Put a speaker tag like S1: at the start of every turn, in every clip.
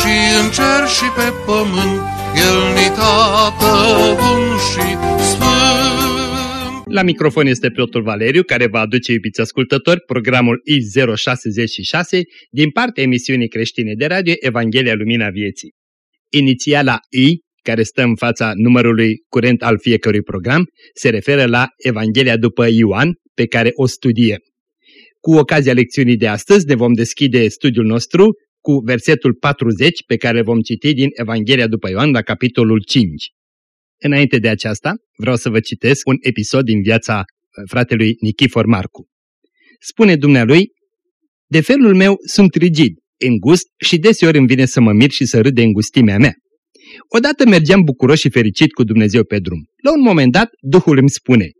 S1: și în cer și pe pământ, El ni tată bun și sfânt.
S2: La microfon este preotul Valeriu, care va aduce, iubiți ascultători, programul I066 din partea emisiunii creștine de radio Evanghelia Lumina Vieții. Inițiala I, care stă în fața numărului curent al fiecărui program, se referă la Evanghelia după Ioan, pe care o studiem. Cu ocazia lecțiunii de astăzi ne vom deschide studiul nostru cu versetul 40 pe care vom citi din Evanghelia după Ioan la capitolul 5. Înainte de aceasta, vreau să vă citesc un episod din viața uh, fratelui Nichifor Marcu. Spune dumnealui, de felul meu sunt rigid, îngust și deseori îmi vine să mă mir și să râd de îngustimea mea. Odată mergeam bucuros și fericit cu Dumnezeu pe drum. La un moment dat, Duhul îmi spune,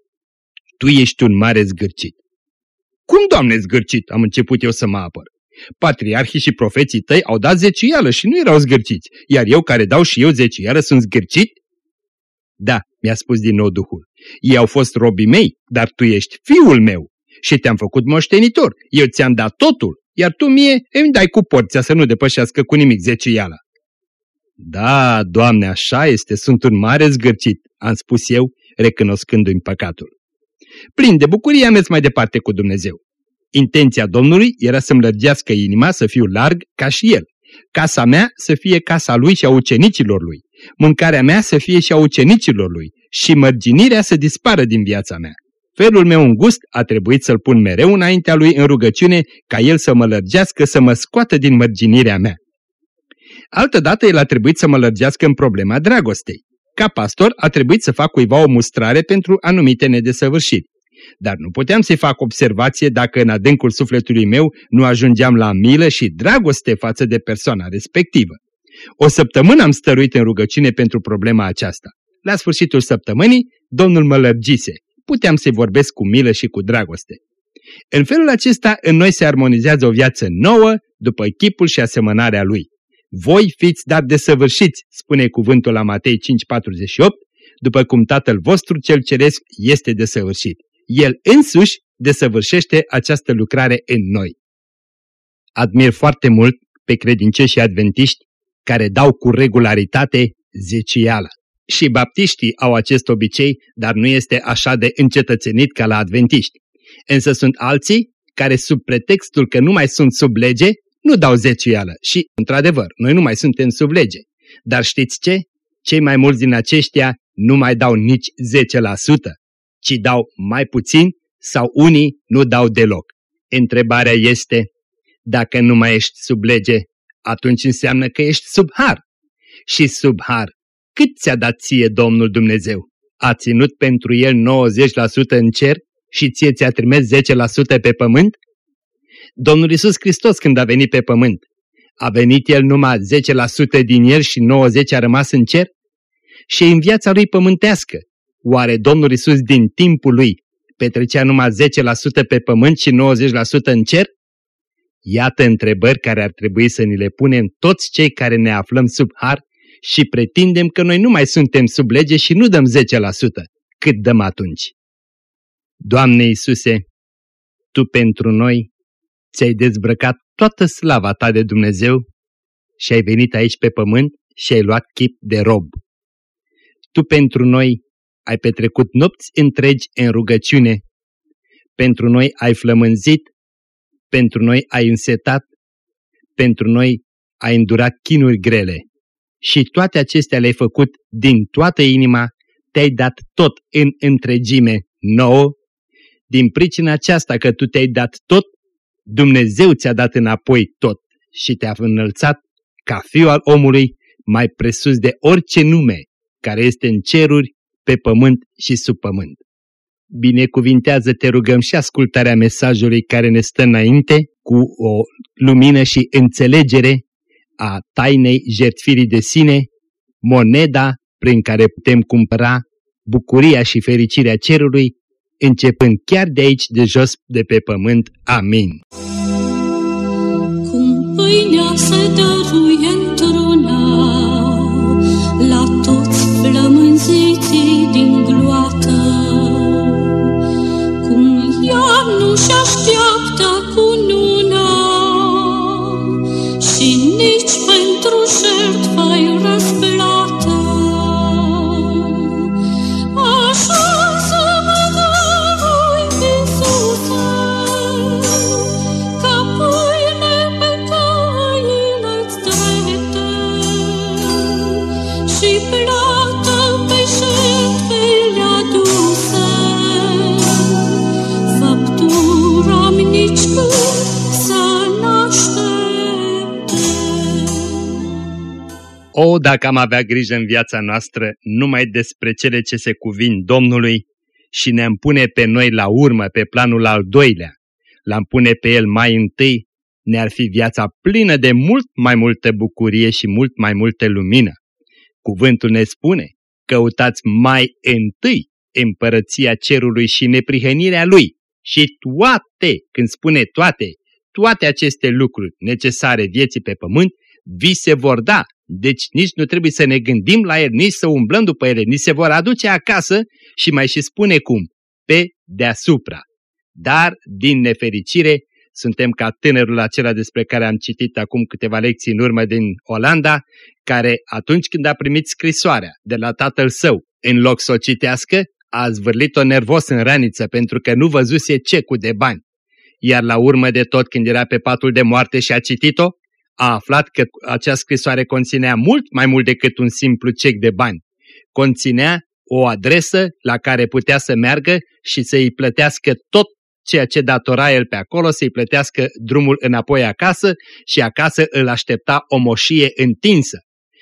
S2: Tu ești un mare zgârcit. Cum, Doamne, zgârcit? Am început eu să mă apăr. Patriarhii și profeții tăi au dat zeciuială și nu erau zgârciți, iar eu care dau și eu zeciuială sunt zgârcit? Da, mi-a spus din nou Duhul. Ei au fost robii mei, dar tu ești fiul meu și te-am făcut moștenitor. Eu ți-am dat totul, iar tu mie îmi dai cu porția să nu depășească cu nimic zeciuiala. Da, Doamne, așa este, sunt un mare zgârcit, am spus eu, recunoscându-mi păcatul. Plin de bucurie am mers mai departe cu Dumnezeu. Intenția Domnului era să-mi lărgească inima să fiu larg ca și El. Casa mea să fie casa lui și a ucenicilor lui. Mâncarea mea să fie și a ucenicilor lui. Și mărginirea să dispară din viața mea. Felul meu îngust a trebuit să-l pun mereu înaintea lui în rugăciune ca el să mă lărgească, să mă scoată din mărginirea mea. Altădată el a trebuit să mă lărgească în problema dragostei. Ca pastor a trebuit să fac cuiva o mustrare pentru anumite nedesăvârșiri dar nu puteam să-i fac observație dacă în adâncul sufletului meu nu ajungeam la milă și dragoste față de persoana respectivă. O săptămână am stăruit în rugăciune pentru problema aceasta. La sfârșitul săptămânii, Domnul mă lărgise. Puteam să-i vorbesc cu milă și cu dragoste. În felul acesta, în noi se armonizează o viață nouă, după chipul și asemănarea Lui. Voi fiți dat de săvârșiți, spune cuvântul la Matei 5,48, după cum Tatăl vostru cel ceresc este desăvârșit. El însuși desăvârșește această lucrare în noi. Admir foarte mult pe credincioșii adventiști care dau cu regularitate zecială. Și baptiștii au acest obicei, dar nu este așa de încetățenit ca la adventiști. Însă sunt alții care sub pretextul că nu mai sunt sub lege, nu dau zecială. Și, într-adevăr, noi nu mai suntem sub lege. Dar știți ce? Cei mai mulți din aceștia nu mai dau nici 10% ci dau mai puțin sau unii nu dau deloc. Întrebarea este, dacă nu mai ești sub lege, atunci înseamnă că ești sub har. Și sub har, cât ți-a dat ție Domnul Dumnezeu? A ținut pentru el 90% în cer și ție ți-a trimis 10% pe pământ? Domnul Isus Hristos când a venit pe pământ, a venit el numai 10% din el și 90% a rămas în cer? Și în viața lui pământească, Oare Domnul Isus din timpul lui petrecea numai 10% pe pământ și 90% în cer? Iată întrebări care ar trebui să ni le punem toți cei care ne aflăm sub har și pretindem că noi nu mai suntem sub lege și nu dăm 10%. Cât dăm atunci? Doamne Iisuse, Tu pentru noi ți-ai dezbrăcat toată slava Ta de Dumnezeu și ai venit aici pe pământ și ai luat chip de rob. Tu pentru noi ai petrecut nopți întregi în rugăciune. Pentru noi ai flămânzit, pentru noi ai însetat, pentru noi ai îndurat chinuri grele. Și toate acestea le-ai făcut din toată inima, te-ai dat tot în întregime nouă. Din pricina aceasta că tu te-ai dat tot, Dumnezeu ți-a dat înapoi tot și te-a înălțat ca fiu al omului mai presus de orice nume care este în ceruri, pe pământ și sub pământ. Binecuvintează, te rugăm, și ascultarea mesajului care ne stă înainte cu o lumină și înțelegere a tainei jertfirii de sine, moneda prin care putem cumpăra bucuria și fericirea cerului, începând chiar de aici, de jos, de pe pământ. Amin.
S3: Cum pâinea se dăruie într-una la ea nu-și
S2: dacă am avea grijă în viața noastră numai despre cele ce se cuvin Domnului și ne-am pune pe noi la urmă, pe planul al doilea, l-am pune pe el mai întâi, ne-ar fi viața plină de mult mai multă bucurie și mult mai multă lumină. Cuvântul ne spune, căutați mai întâi împărăția cerului și neprihănirea lui și toate, când spune toate, toate aceste lucruri necesare vieții pe pământ, vi se vor da. Deci nici nu trebuie să ne gândim la el, nici să umblăm după ele, ni se vor aduce acasă și mai și spune cum, pe deasupra. Dar, din nefericire, suntem ca tânărul acela despre care am citit acum câteva lecții în urmă din Olanda, care atunci când a primit scrisoarea de la tatăl său, în loc să o citească, a zvârlit-o nervos în raniță pentru că nu văzuse cecul de bani. Iar la urmă de tot, când era pe patul de moarte și a citit-o, a aflat că acea scrisoare conținea mult mai mult decât un simplu cec de bani. Conținea o adresă la care putea să meargă și să-i plătească tot ceea ce datora el pe acolo, să-i plătească drumul înapoi acasă și acasă îl aștepta o moșie întinsă.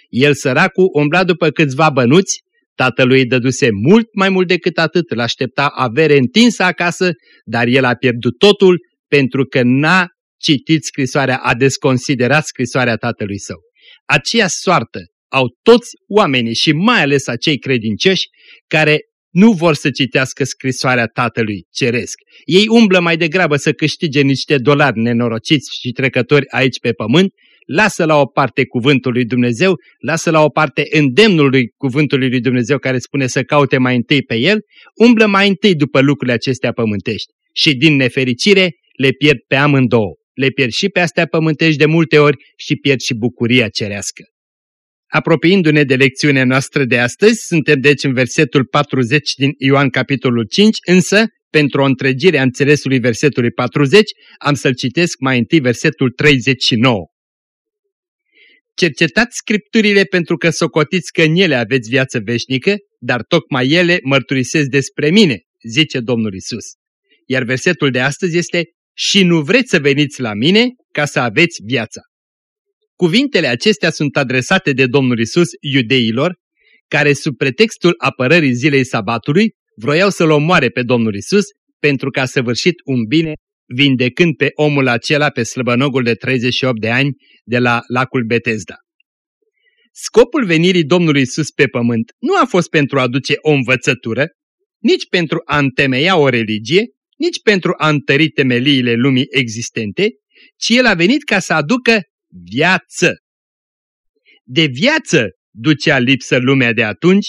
S2: El săracul umbla după câțiva bănuți, tatălui îi dăduse mult mai mult decât atât, îl aștepta avere întinsă acasă, dar el a pierdut totul pentru că n-a citit scrisoarea, a desconsiderat scrisoarea tatălui său. Aceea soartă au toți oamenii și mai ales acei credincioși care nu vor să citească scrisoarea Tatălui Ceresc. Ei umblă mai degrabă să câștige niște dolari nenorociți și trecători aici pe pământ, lasă la o parte cuvântul lui Dumnezeu, lasă la o parte îndemnul lui cuvântului lui Dumnezeu care spune să caute mai întâi pe el, umblă mai întâi după lucrurile acestea pământești și din nefericire le pierd pe amândouă. Le pierd și pe astea pământești de multe ori și pierd și bucuria cerească. Apropiindu-ne de lecțiunea noastră de astăzi, suntem deci în versetul 40 din Ioan capitolul 5, însă, pentru o întregire a înțelesului versetului 40, am să-l citesc mai întâi versetul 39. Cercetați scripturile pentru că socotiți că în ele aveți viață veșnică, dar tocmai ele mărturisesc despre mine, zice Domnul Isus. Iar versetul de astăzi este, și nu vreți să veniți la mine ca să aveți viața. Cuvintele acestea sunt adresate de Domnul Isus iudeilor, care sub pretextul apărării zilei sabatului vroiau să-l omoare pe Domnul Isus pentru că a săvârșit un bine vindecând pe omul acela pe slăbănogul de 38 de ani de la lacul Betesda. Scopul venirii Domnului Isus pe pământ nu a fost pentru a aduce o învățătură, nici pentru a întemeia o religie, nici pentru a întări temeliile lumii existente, ci El a venit ca să aducă viață. De viață ducea lipsă lumea de atunci,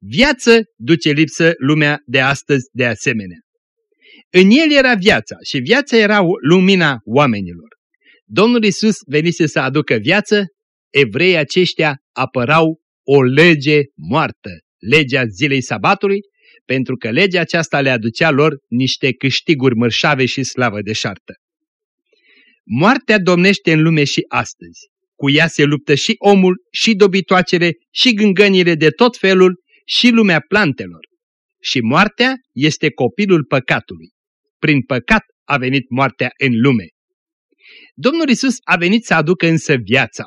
S2: viață duce lipsă lumea de astăzi de asemenea. În el era viața și viața era lumina oamenilor. Domnul Isus venise să aducă viață, evreii aceștia apărau o lege moartă, legea zilei sabatului, pentru că legea aceasta le aducea lor niște câștiguri mărșave și slavă deșartă. Moartea domnește în lume și astăzi. Cu ea se luptă și omul, și dobitoacele, și gângănile de tot felul, și lumea plantelor. Și moartea este copilul păcatului. Prin păcat a venit moartea în lume. Domnul Isus a venit să aducă însă viața.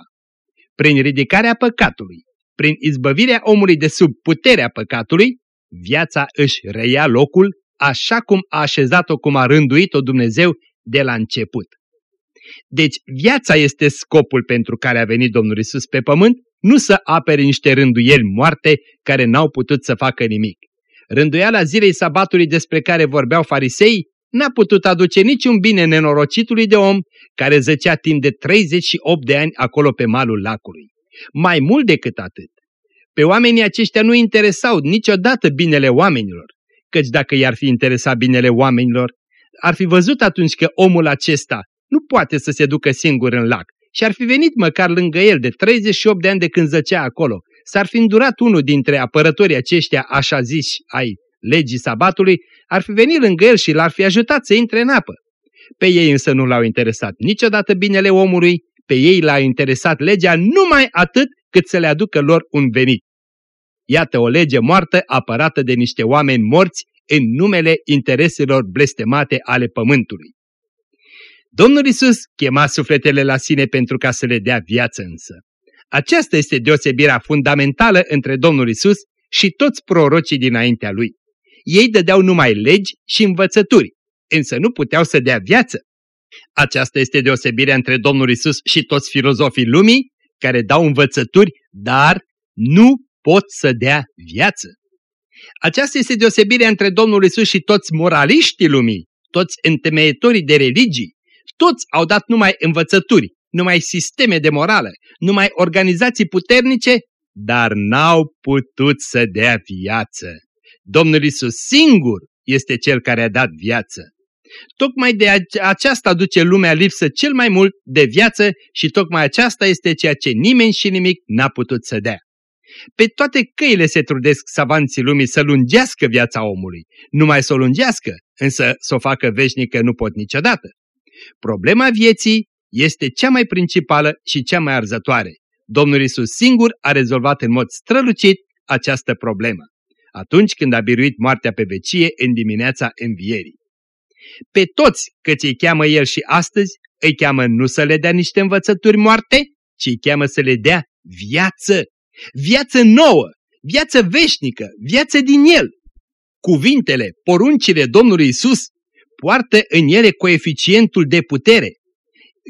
S2: Prin ridicarea păcatului, prin izbăvirea omului de sub puterea păcatului, viața își reia locul așa cum a așezat-o, cum a rânduit-o Dumnezeu de la început. Deci viața este scopul pentru care a venit Domnul Isus pe pământ, nu să apere niște rânduieli moarte care n-au putut să facă nimic. Rânduiala zilei sabatului despre care vorbeau farisei n-a putut aduce niciun bine nenorocitului de om care zăcea timp de 38 de ani acolo pe malul lacului. Mai mult decât atât, pe oamenii aceștia nu interesau niciodată binele oamenilor, căci dacă i-ar fi interesat binele oamenilor, ar fi văzut atunci că omul acesta nu poate să se ducă singur în lac și ar fi venit măcar lângă el de 38 de ani de când zăcea acolo. S-ar fi îndurat unul dintre apărătorii aceștia așa ziși ai legii sabatului, ar fi venit lângă el și l-ar fi ajutat să intre în apă. Pe ei însă nu l-au interesat niciodată binele omului, pe ei l-a interesat legea numai atât cât să le aducă lor un venit. Iată o lege moartă apărată de niște oameni morți în numele intereselor blestemate ale pământului. Domnul Isus chema sufletele la sine pentru ca să le dea viață însă. Aceasta este deosebirea fundamentală între Domnul Isus și toți prorocii dinaintea lui. Ei dădeau numai legi și învățături, însă nu puteau să dea viață. Aceasta este deosebirea între Domnul Isus și toți filozofii lumii, care dau învățături, dar nu pot să dea viață. Aceasta este deosebirea între Domnul Isus și toți moraliștii lumii, toți întemeietorii de religii. Toți au dat numai învățături, numai sisteme de morală, numai organizații puternice, dar n-au putut să dea viață. Domnul Isus singur este Cel care a dat viață. Tocmai de aceasta aduce lumea lipsă cel mai mult de viață și tocmai aceasta este ceea ce nimeni și nimic n-a putut să dea. Pe toate căile se trudesc savanții lumii să lungească viața omului. Nu mai să o lungească, însă să o facă veșnică nu pot niciodată. Problema vieții este cea mai principală și cea mai arzătoare. Domnul Isus singur a rezolvat în mod strălucit această problemă, atunci când a biruit moartea pe vecie în dimineața învierii. Pe toți căci îi cheamă El și astăzi, îi cheamă nu să le dea niște învățături moarte, ci îi cheamă să le dea viață viață nouă, viață veșnică, viață din El. Cuvintele, poruncile Domnului Isus poartă în ele coeficientul de putere.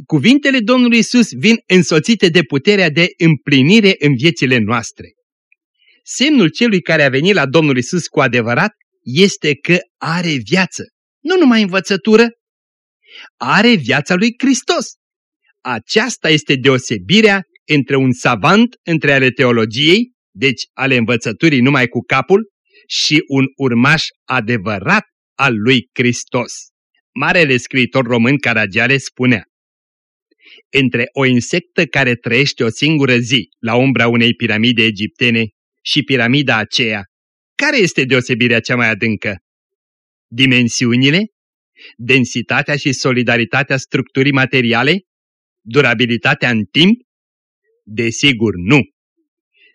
S2: Cuvintele Domnului Isus vin însoțite de puterea de împlinire în viețile noastre. Semnul celui care a venit la Domnul Isus cu adevărat este că are viață, nu numai învățătură, are viața lui Hristos. Aceasta este deosebirea între un savant între ale teologiei, deci ale învățăturii numai cu capul, și un urmaș adevărat al lui Hristos. Marele scriitor român Caragiale spunea Între o insectă care trăiește o singură zi la umbra unei piramide egiptene și piramida aceea, care este deosebirea cea mai adâncă? Dimensiunile? Densitatea și solidaritatea structurii materiale? Durabilitatea în timp? Desigur nu.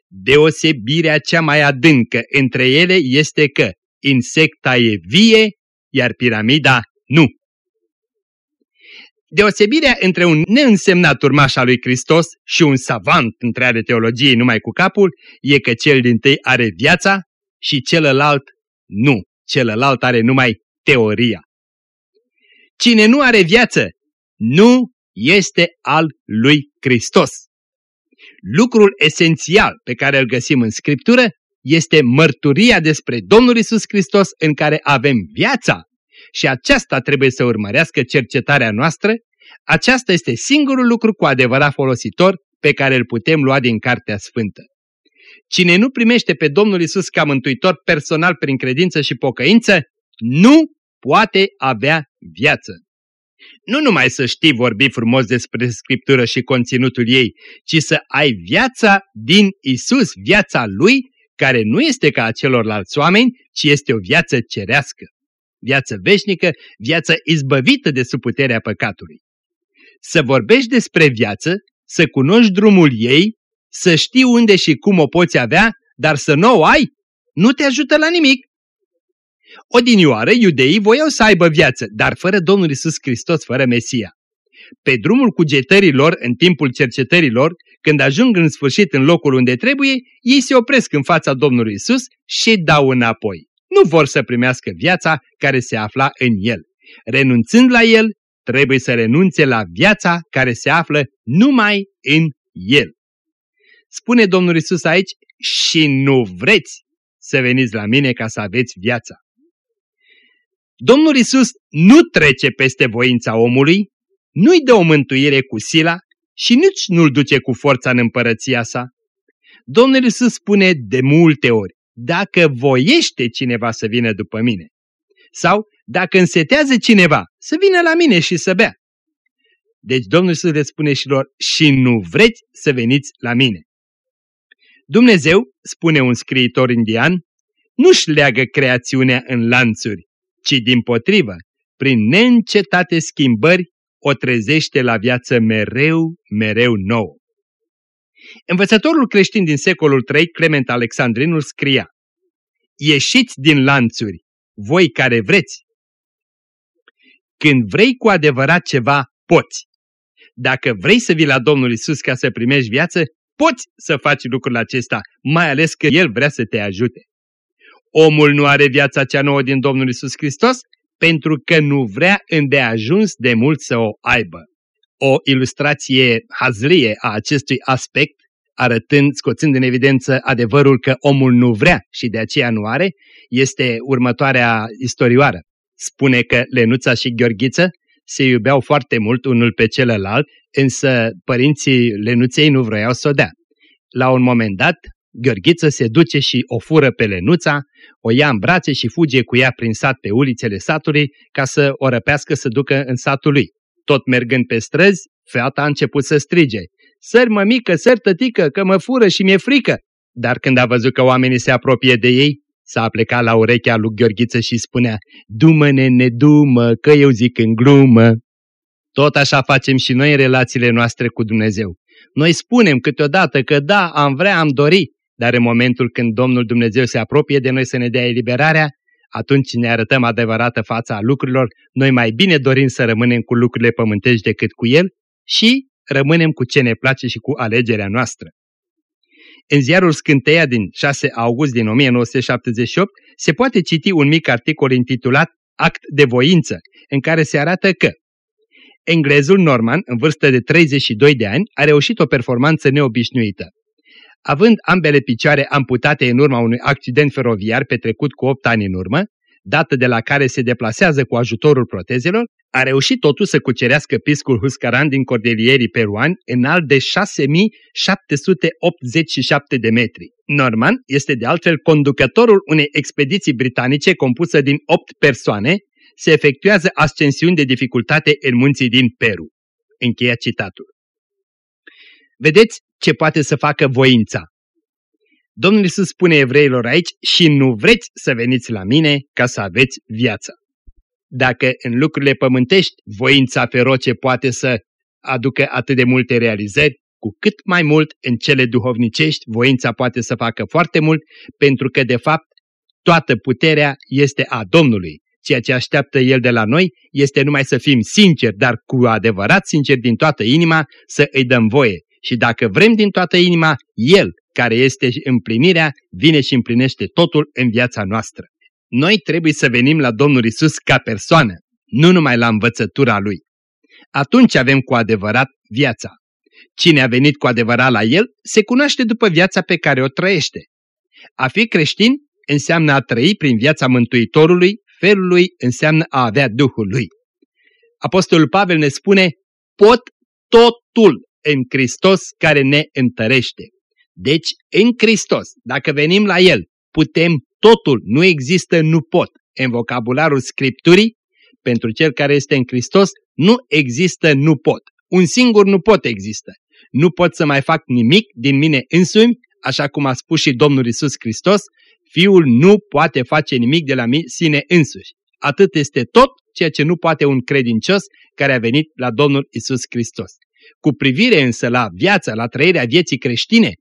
S2: Deosebirea cea mai adâncă între ele este că insecta e vie, iar piramida nu. Deosebirea între un neînsemnat urmaș al lui Hristos și un savant între ale teologiei numai cu capul e că cel din tâi are viața și celălalt nu. Celălalt are numai teoria. Cine nu are viață, nu este al lui Hristos. Lucrul esențial pe care îl găsim în Scriptură este mărturia despre Domnul Isus Hristos în care avem viața și aceasta trebuie să urmărească cercetarea noastră, aceasta este singurul lucru cu adevărat folositor pe care îl putem lua din Cartea Sfântă. Cine nu primește pe Domnul Isus ca mântuitor personal prin credință și pocăință, nu poate avea viață. Nu numai să știi vorbi frumos despre Scriptură și conținutul ei, ci să ai viața din Isus, viața Lui, care nu este ca a celorlalți oameni, ci este o viață cerească. Viață veșnică, viață izbăvită de sub puterea păcatului. Să vorbești despre viață, să cunoști drumul ei, să știi unde și cum o poți avea, dar să nu o ai, nu te ajută la nimic. Odinioară, iudeii voiau să aibă viață, dar fără Domnul Isus Hristos, fără Mesia. Pe drumul cugetărilor, în timpul cercetărilor, când ajung în sfârșit în locul unde trebuie, ei se opresc în fața Domnului Isus și dau înapoi. Nu vor să primească viața care se afla în El. Renunțând la El, trebuie să renunțe la viața care se află numai în El. Spune Domnul Isus aici, și nu vreți să veniți la mine ca să aveți viața. Domnul Isus nu trece peste voința omului, nu-i dă o mântuire cu sila și nici nu-l duce cu forța în împărăția sa. Domnul Isus spune de multe ori, dacă voiește cineva să vină după mine, sau dacă însetează cineva să vină la mine și să bea. Deci Domnul Iisus le spune și lor, și nu vreți să veniți la mine. Dumnezeu, spune un scriitor indian, nu-și leagă creațiunea în lanțuri, ci din potrivă, prin neîncetate schimbări, o trezește la viață mereu, mereu nouă. Învățătorul creștin din secolul III, Clement Alexandrinul, scria Ieșiți din lanțuri, voi care vreți. Când vrei cu adevărat ceva, poți. Dacă vrei să vii la Domnul Isus ca să primești viață, poți să faci lucrul acesta, mai ales că El vrea să te ajute. Omul nu are viața cea nouă din Domnul Isus Hristos pentru că nu vrea îndeajuns de mult să o aibă. O ilustrație hazlie a acestui aspect, arătând, scoțând în evidență adevărul că omul nu vrea și de aceea nu are, este următoarea istorioară. Spune că Lenuța și Gheorghiță se iubeau foarte mult unul pe celălalt, însă părinții Lenuței nu vroiau să o dea. La un moment dat, Gheorghiță se duce și o fură pe Lenuța, o ia în brațe și fuge cu ea prin sat pe ulițele satului ca să o răpească să ducă în satul lui. Tot mergând pe străzi, feata a început să strige. Sări mămică, sări tătică, că mă fură și mi-e frică. Dar când a văzut că oamenii se apropie de ei, s-a plecat la urechea lui Gheorghiță și spunea, Dumă, nene, dumă, că eu zic în glumă. Tot așa facem și noi în relațiile noastre cu Dumnezeu. Noi spunem câteodată că da, am vrea, am dori, dar în momentul când Domnul Dumnezeu se apropie de noi să ne dea eliberarea, atunci ne arătăm adevărată fața a lucrurilor, noi mai bine dorim să rămânem cu lucrurile pământești decât cu El și rămânem cu ce ne place și cu alegerea noastră. În ziarul Scânteia din 6 august din 1978 se poate citi un mic articol intitulat Act de voință, în care se arată că englezul Norman, în vârstă de 32 de ani, a reușit o performanță neobișnuită. Având ambele picioare amputate în urma unui accident feroviar petrecut cu 8 ani în urmă, dată de la care se deplasează cu ajutorul protezelor, a reușit totuși să cucerească piscul Huscaran din cordelierii peruani înalt de 6787 de metri. Norman este de altfel conducătorul unei expediții britanice compusă din 8 persoane, se efectuează ascensiuni de dificultate în munții din Peru. Încheia citatul. Vedeți ce poate să facă voința. Domnul Iisus spune evreilor aici și nu vreți să veniți la mine ca să aveți viață. Dacă în lucrurile pământești voința feroce poate să aducă atât de multe realizări, cu cât mai mult în cele duhovnicești voința poate să facă foarte mult, pentru că de fapt toată puterea este a Domnului. Ceea ce așteaptă El de la noi este numai să fim sinceri, dar cu adevărat sinceri din toată inima, să îi dăm voie. Și dacă vrem din toată inima, El, care este împlinirea, vine și împlinește totul în viața noastră. Noi trebuie să venim la Domnul Isus ca persoană, nu numai la învățătura Lui. Atunci avem cu adevărat viața. Cine a venit cu adevărat la El se cunoaște după viața pe care o trăiește. A fi creștin înseamnă a trăi prin viața Mântuitorului, felul lui înseamnă a avea Duhul lui. Apostolul Pavel ne spune, pot totul în Hristos care ne întărește. Deci, în Hristos, dacă venim la El, putem totul, nu există nu pot. În vocabularul Scripturii, pentru cel care este în Hristos, nu există nu pot. Un singur nu pot există. Nu pot să mai fac nimic din mine însumi, așa cum a spus și Domnul Isus Hristos, Fiul nu poate face nimic de la sine însuși. Atât este tot ceea ce nu poate un credincios care a venit la Domnul Isus Hristos. Cu privire însă la viața, la trăirea vieții creștine,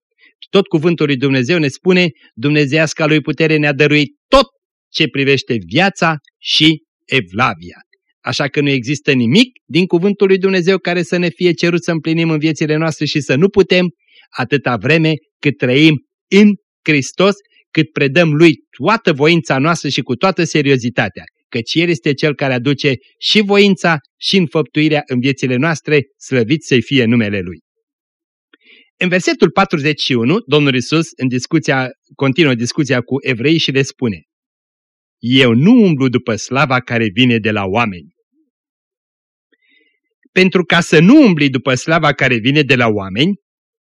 S2: tot cuvântul lui Dumnezeu ne spune, Dumnezeiasca lui putere ne-a dăruit tot ce privește viața și evlavia. Așa că nu există nimic din cuvântul lui Dumnezeu care să ne fie cerut să împlinim în viețile noastre și să nu putem, atâta vreme cât trăim în Hristos, cât predăm Lui toată voința noastră și cu toată seriozitatea. căci El este Cel care aduce și voința și înfăptuirea în viețile noastre, slăvit să-i fie numele Lui. În versetul 41, Domnul Isus, în discuția, continuă discuția cu evrei și le spune Eu nu umblu după slava care vine de la oameni. Pentru ca să nu umbli după slava care vine de la oameni,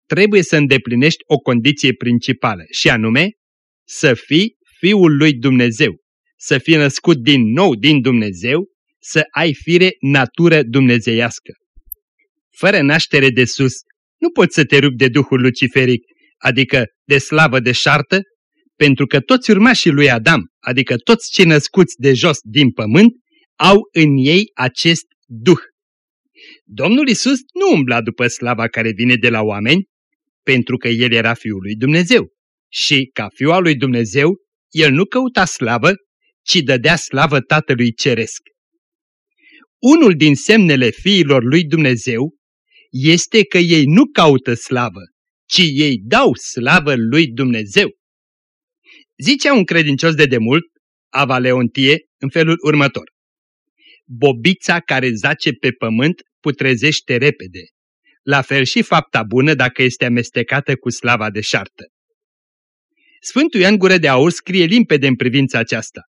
S2: trebuie să îndeplinești o condiție principală, și anume să fii Fiul lui Dumnezeu, să fii născut din nou din Dumnezeu, să ai fire natură dumnezeiască. Fără naștere de sus, nu poți să te rupi de Duhul Luciferic, adică de slavă de șartă, pentru că toți urmașii lui Adam, adică toți cei născuți de jos din pământ, au în ei acest Duh. Domnul Isus nu umbla după slava care vine de la oameni, pentru că El era Fiul lui Dumnezeu. Și, ca Fiul al lui Dumnezeu, El nu căuta slavă, ci dădea slavă Tatălui Ceresc. Unul din semnele fiilor lui Dumnezeu este că ei nu caută slavă, ci ei dau slavă lui Dumnezeu. Zicea un credincios de demult, Ava Leontie, în felul următor. Bobița care zace pe pământ putrezește repede. La fel și fapta bună dacă este amestecată cu slava de șartă. Sfântul Ioan Gură de Aur scrie limpede în privința aceasta.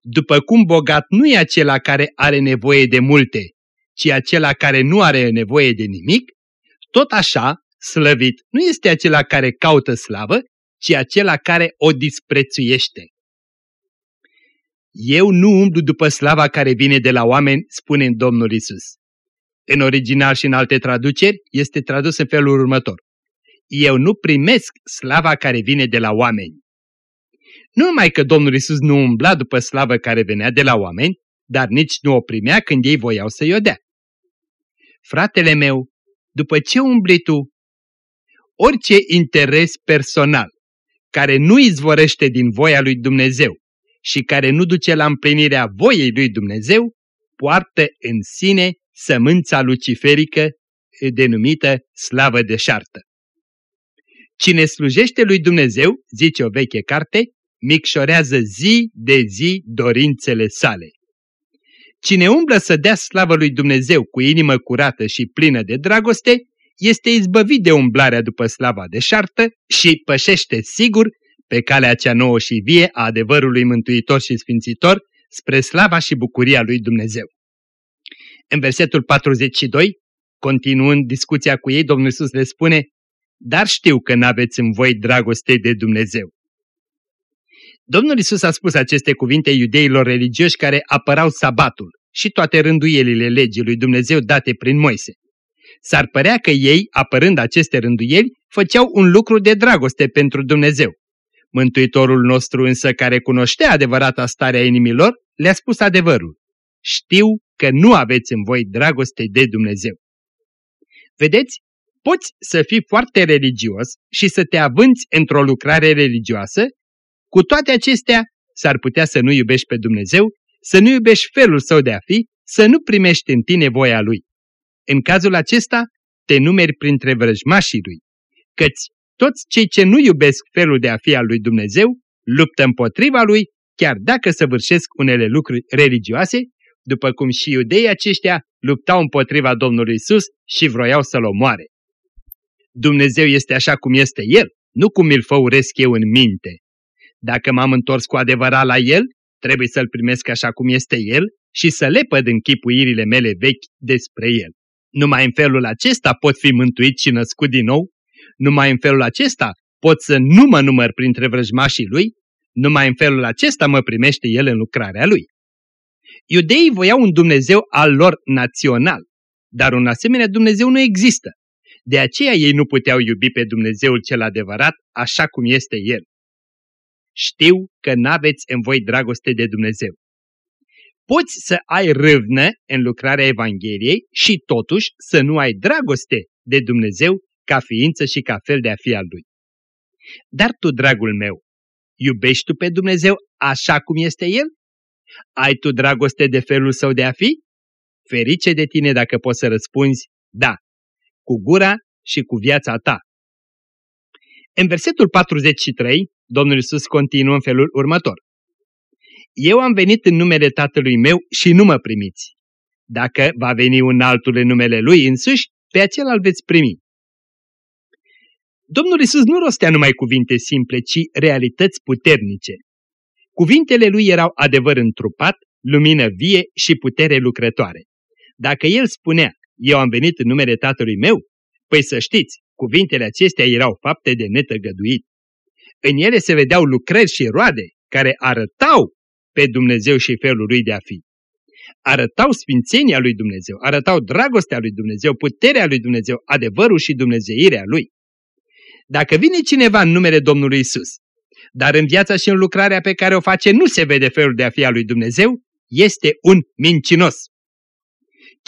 S2: După cum bogat nu e acela care are nevoie de multe, ci acela care nu are nevoie de nimic, tot așa, slăvit nu este acela care caută slavă, ci acela care o disprețuiește. Eu nu umblu după slava care vine de la oameni, spune Domnul Isus. În original și în alte traduceri este tradus în felul următor. Eu nu primesc slava care vine de la oameni. Nu numai că Domnul Isus nu umbla după slavă care venea de la oameni, dar nici nu o primea când ei voiau să-i o dea. Fratele meu, după ce umbli tu? Orice interes personal care nu izvorește din voia lui Dumnezeu și care nu duce la împlinirea voiei lui Dumnezeu, poartă în sine sămânța luciferică denumită slavă deșartă. Cine slujește lui Dumnezeu, zice o veche carte, micșorează zi de zi dorințele sale. Cine umblă să dea slavă lui Dumnezeu cu inimă curată și plină de dragoste, este izbăvit de umblarea după slava de șartă și pășește sigur pe calea cea nouă și vie a adevărului mântuitor și sfințitor spre slava și bucuria lui Dumnezeu. În versetul 42, continuând discuția cu ei, Domnul Iisus le spune, Dar știu că n-aveți în voi dragoste de Dumnezeu. Domnul Isus a spus aceste cuvinte iudeilor religioși care apărau sabatul și toate rânduielile legii lui Dumnezeu date prin Moise. S-ar părea că ei, apărând aceste rânduieli, făceau un lucru de dragoste pentru Dumnezeu. Mântuitorul nostru însă, care cunoștea adevărata starea inimilor, le-a spus adevărul. Știu că nu aveți în voi dragoste de Dumnezeu. Vedeți, poți să fii foarte religios și să te avânți într-o lucrare religioasă cu toate acestea, s-ar putea să nu iubești pe Dumnezeu, să nu iubești felul său de a fi, să nu primești în tine voia Lui. În cazul acesta, te numeri printre vrăjmașii Lui, căci toți cei ce nu iubesc felul de a fi al Lui Dumnezeu, luptă împotriva Lui, chiar dacă săvârșesc unele lucruri religioase, după cum și iudeii aceștia luptau împotriva Domnului Isus și vroiau să-L omoare. Dumnezeu este așa cum este El, nu cum îl făuresc eu în minte. Dacă m-am întors cu adevărat la El, trebuie să-L primesc așa cum este El și să lepăd închipuirile mele vechi despre El. Numai în felul acesta pot fi mântuit și născut din nou, numai în felul acesta pot să nu mă număr printre vrăjmașii Lui, numai în felul acesta mă primește El în lucrarea Lui. Iudeii voiau un Dumnezeu al lor național, dar un asemenea Dumnezeu nu există. De aceea ei nu puteau iubi pe Dumnezeul cel adevărat așa cum este El știu că n-aveți în voi dragoste de Dumnezeu. Poți să ai râvnă în lucrarea Evangheliei și totuși să nu ai dragoste de Dumnezeu ca ființă și ca fel de a fi al Lui. Dar tu, dragul meu, iubești tu pe Dumnezeu așa cum este El? Ai tu dragoste de felul său de a fi? Ferice de tine dacă poți să răspunzi da, cu gura și cu viața ta. În versetul 43, Domnul Iisus continuă în felul următor. Eu am venit în numele Tatălui meu și nu mă primiți. Dacă va veni un altul în numele Lui însuși, pe acela îl veți primi. Domnul Isus nu rostea numai cuvinte simple, ci realități puternice. Cuvintele lui erau adevăr întrupat, lumină vie și putere lucrătoare. Dacă el spunea, eu am venit în numele Tatălui meu, păi să știți, cuvintele acestea erau fapte de netăgăduit. În ele se vedeau lucrări și roade care arătau pe Dumnezeu și felul lui de a fi. Arătau sfințenia lui Dumnezeu, arătau dragostea lui Dumnezeu, puterea lui Dumnezeu, adevărul și dumnezeirea lui. Dacă vine cineva în numele Domnului Isus, dar în viața și în lucrarea pe care o face nu se vede felul de a fi al lui Dumnezeu, este un mincinos.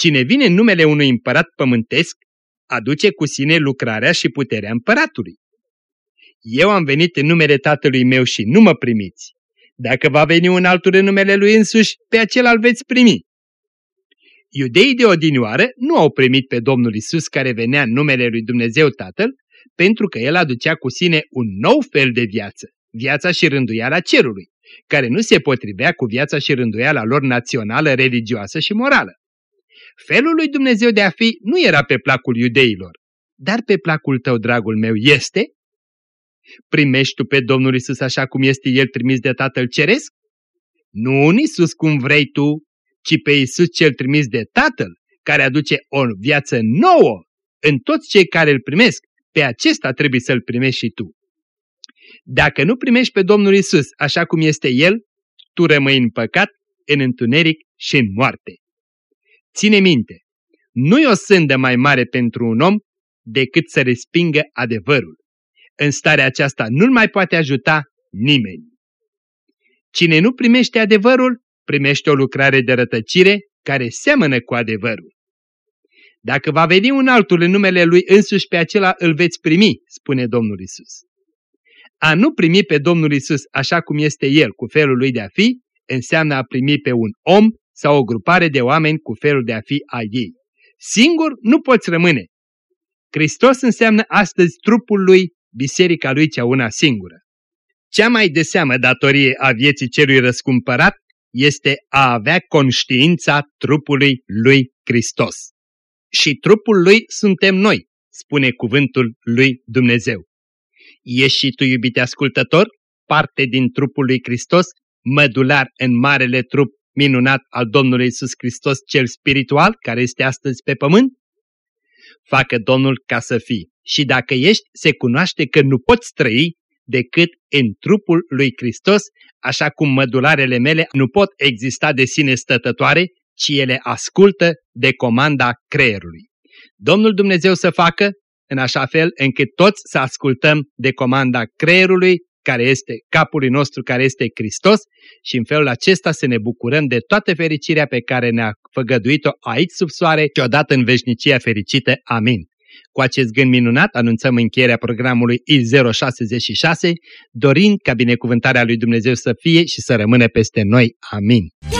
S2: Cine vine în numele unui împărat pământesc, aduce cu sine lucrarea și puterea împăratului. Eu am venit în numele tatălui meu și nu mă primiți. Dacă va veni un altul în numele lui însuși, pe acela îl veți primi. Iudeii de odinioară nu au primit pe Domnul Isus care venea în numele lui Dumnezeu Tatăl, pentru că el aducea cu sine un nou fel de viață, viața și rânduiala cerului, care nu se potrivea cu viața și rânduiala lor națională, religioasă și morală. Felul lui Dumnezeu de a fi nu era pe placul iudeilor, dar pe placul tău, dragul meu, este? Primești tu pe Domnul Isus așa cum este El trimis de Tatăl Ceresc? Nu un Isus cum vrei tu, ci pe Isus cel trimis de Tatăl, care aduce o viață nouă în toți cei care îl primesc. Pe acesta trebuie să-l primești și tu. Dacă nu primești pe Domnul Isus așa cum este El, tu rămâi în păcat, în întuneric și în moarte. Ține minte, nu e o sândă mai mare pentru un om decât să respingă adevărul. În starea aceasta nu-l mai poate ajuta nimeni. Cine nu primește adevărul, primește o lucrare de rătăcire care seamănă cu adevărul. Dacă va veni un altul în numele lui însuși pe acela îl veți primi, spune Domnul Isus. A nu primi pe Domnul Isus așa cum este El, cu felul lui de a fi, înseamnă a primi pe un om sau o grupare de oameni cu felul de a fi a ei. Singur nu poți rămâne. Hristos înseamnă astăzi trupul lui, biserica lui cea una singură. Cea mai de seamă datorie a vieții celui răscumpărat este a avea conștiința trupului lui Hristos. Și trupul lui suntem noi, spune cuvântul lui Dumnezeu. Ești și tu, iubite ascultător, parte din trupul lui Hristos, mădular în marele trup minunat al Domnului Isus Hristos cel spiritual, care este astăzi pe pământ? Facă Domnul ca să fii. Și dacă ești, se cunoaște că nu poți trăi decât în trupul lui Hristos, așa cum mădularele mele nu pot exista de sine stătătoare, ci ele ascultă de comanda creierului. Domnul Dumnezeu să facă în așa fel încât toți să ascultăm de comanda creierului, care este capului nostru, care este Hristos și în felul acesta să ne bucurăm de toată fericirea pe care ne-a făgăduit-o aici sub soare și odată în veșnicia fericită. Amin. Cu acest gând minunat anunțăm încheierea programului I066, dorind ca binecuvântarea lui Dumnezeu să fie și să rămână peste noi. Amin.
S3: Iată vestea cea